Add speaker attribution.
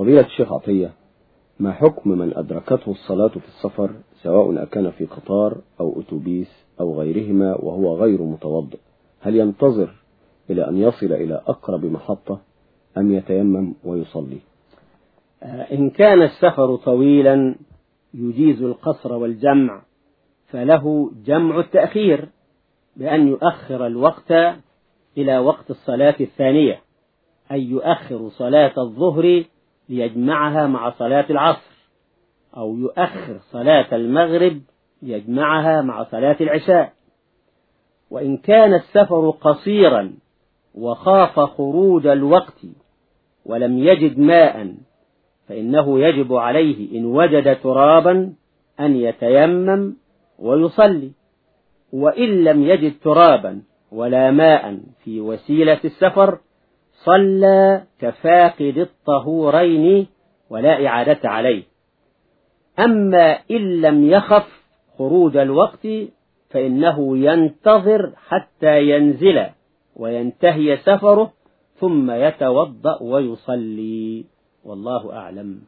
Speaker 1: فضيلة الشيخ عطية ما حكم من أدركته الصلاة في السفر سواء أكان في قطار أو أتوبيس أو غيرهما وهو غير متوضئ؟ هل ينتظر إلى أن يصل إلى أقرب محطة أم يتيمم ويصلي؟
Speaker 2: إن كان السفر طويلا يجيز القصر والجمع فله جمع التأخير بأن يؤخر الوقت إلى وقت الصلاة الثانية أي يؤخر صلاة الظهر ليجمعها مع صلاة العصر أو يؤخر صلاة المغرب ليجمعها مع صلاة العشاء. وإن كان السفر قصيرا وخاف خروج الوقت ولم يجد ماء فإنه يجب عليه إن وجد ترابا أن يتيمم ويصلي. وإن لم يجد ترابا ولا ماء في وسيلة السفر صلى كفاقد الطهورين ولا إعادة عليه. أما إن لم يخف خروج الوقت فإنه ينتظر حتى ينزل وينتهي سفره ثم يتوضأ ويصلي. والله أعلم.